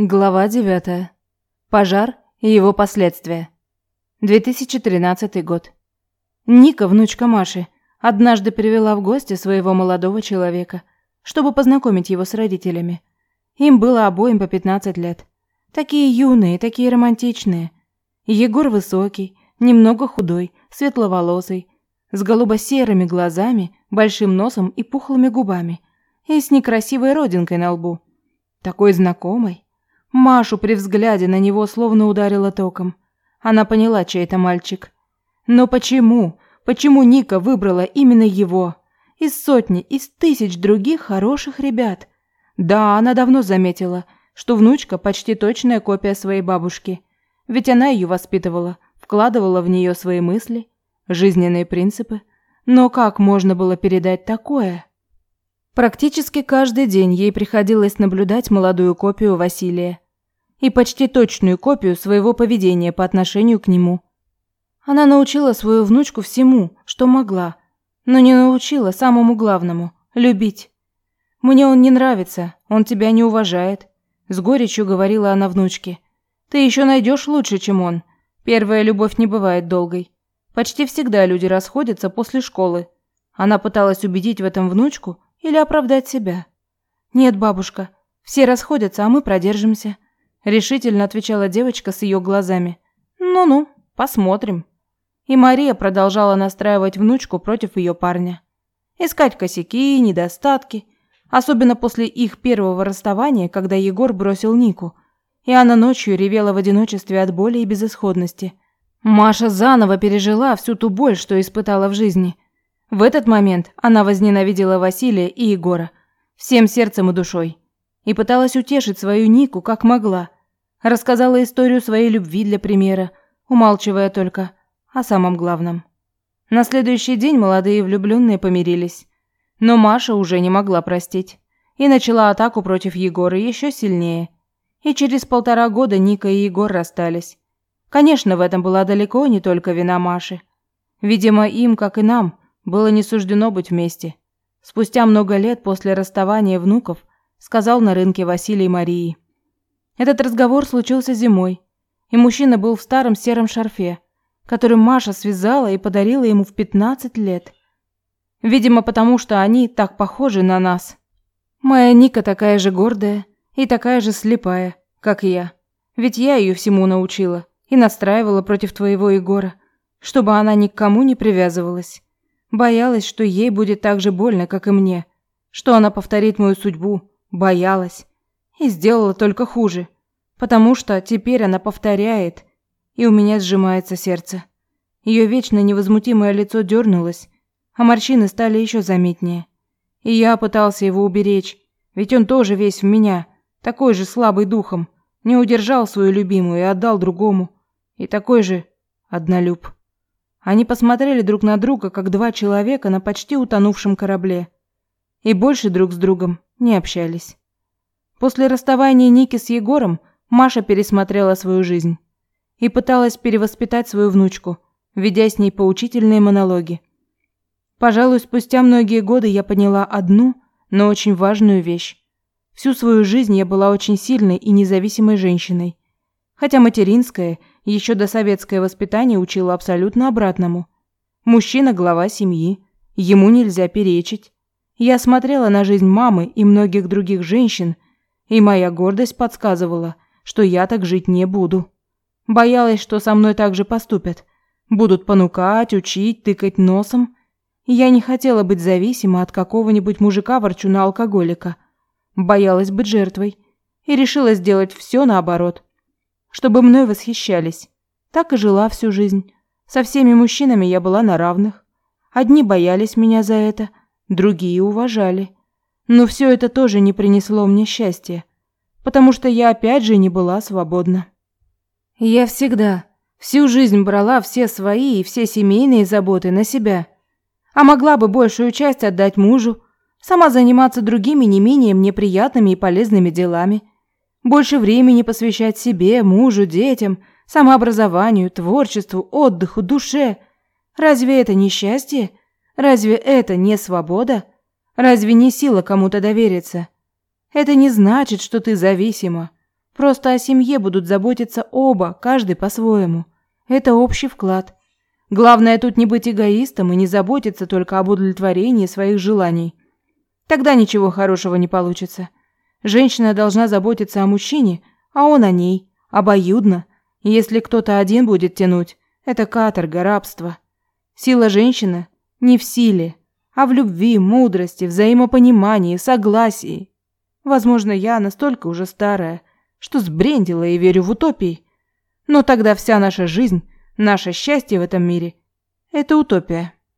Глава 9. Пожар и его последствия. 2013 год. Ника, внучка Маши, однажды привела в гости своего молодого человека, чтобы познакомить его с родителями. Им было обоим по 15 лет. Такие юные, такие романтичные. Егор высокий, немного худой, светловолосый, с голубо-серыми глазами, большим носом и пухлыми губами, и с некрасивой родинкой на лбу. Такой знакомый. Машу при взгляде на него словно ударило током. Она поняла, чей это мальчик. Но почему? Почему Ника выбрала именно его? Из сотни, из тысяч других хороших ребят. Да, она давно заметила, что внучка почти точная копия своей бабушки. Ведь она ее воспитывала, вкладывала в нее свои мысли, жизненные принципы. Но как можно было передать такое? Практически каждый день ей приходилось наблюдать молодую копию Василия и почти точную копию своего поведения по отношению к нему. Она научила свою внучку всему, что могла, но не научила самому главному – любить. «Мне он не нравится, он тебя не уважает», – с горечью говорила она внучке. «Ты еще найдешь лучше, чем он. Первая любовь не бывает долгой. Почти всегда люди расходятся после школы». Она пыталась убедить в этом внучку – или оправдать себя? Нет, бабушка, все расходятся, а мы продержимся, решительно отвечала девочка с ее глазами. Ну-ну, посмотрим. И Мария продолжала настраивать внучку против ее парня. Искать косяки, недостатки, особенно после их первого расставания, когда Егор бросил Нику, и она ночью ревела в одиночестве от боли и безысходности. Маша заново пережила всю ту боль, что испытала в жизни – в этот момент она возненавидела Василия и Егора всем сердцем и душой и пыталась утешить свою Нику как могла. Рассказала историю своей любви для примера, умалчивая только о самом главном. На следующий день молодые влюбленные помирились, но Маша уже не могла простить и начала атаку против Егора еще сильнее. И через полтора года Ника и Егор расстались. Конечно, в этом была далеко не только вина Маши. Видимо, им, как и нам, было не суждено быть вместе. Спустя много лет после расставания внуков сказал на рынке Василий Марии. Этот разговор случился зимой, и мужчина был в старом сером шарфе, который Маша связала и подарила ему в 15 лет. Видимо, потому что они так похожи на нас. Моя Ника такая же гордая и такая же слепая, как я. Ведь я ее всему научила и настраивала против твоего Егора, чтобы она ни к кому не привязывалась. Боялась, что ей будет так же больно, как и мне. Что она повторит мою судьбу. Боялась. И сделала только хуже. Потому что теперь она повторяет, и у меня сжимается сердце. Ее вечно невозмутимое лицо дернулось, а морщины стали еще заметнее. И я пытался его уберечь, ведь он тоже весь в меня, такой же слабый духом, не удержал свою любимую и отдал другому, и такой же однолюб. Они посмотрели друг на друга, как два человека на почти утонувшем корабле. И больше друг с другом не общались. После расставания Ники с Егором Маша пересмотрела свою жизнь и пыталась перевоспитать свою внучку, ведя с ней поучительные монологи. Пожалуй, спустя многие годы я поняла одну, но очень важную вещь. Всю свою жизнь я была очень сильной и независимой женщиной. Хотя материнское еще до советское воспитание учило абсолютно обратному. Мужчина – глава семьи, ему нельзя перечить. Я смотрела на жизнь мамы и многих других женщин, и моя гордость подсказывала, что я так жить не буду. Боялась, что со мной так же поступят. Будут понукать, учить, тыкать носом. Я не хотела быть зависима от какого-нибудь мужика-ворчуна-алкоголика. Боялась быть жертвой. И решила сделать все наоборот – чтобы мной восхищались. Так и жила всю жизнь. Со всеми мужчинами я была на равных. Одни боялись меня за это, другие уважали. Но все это тоже не принесло мне счастья, потому что я опять же не была свободна. Я всегда, всю жизнь брала все свои и все семейные заботы на себя, а могла бы большую часть отдать мужу, сама заниматься другими не менее мне приятными и полезными делами – больше времени посвящать себе, мужу, детям, самообразованию, творчеству, отдыху, душе. Разве это не счастье? Разве это не свобода? Разве не сила кому-то довериться? Это не значит, что ты зависима. Просто о семье будут заботиться оба, каждый по-своему. Это общий вклад. Главное тут не быть эгоистом и не заботиться только об удовлетворении своих желаний. Тогда ничего хорошего не получится. Женщина должна заботиться о мужчине, а он о ней, обоюдно. Если кто-то один будет тянуть, это каторга, рабство. Сила женщины не в силе, а в любви, мудрости, взаимопонимании, согласии. Возможно, я настолько уже старая, что сбрендила и верю в утопии. Но тогда вся наша жизнь, наше счастье в этом мире – это утопия.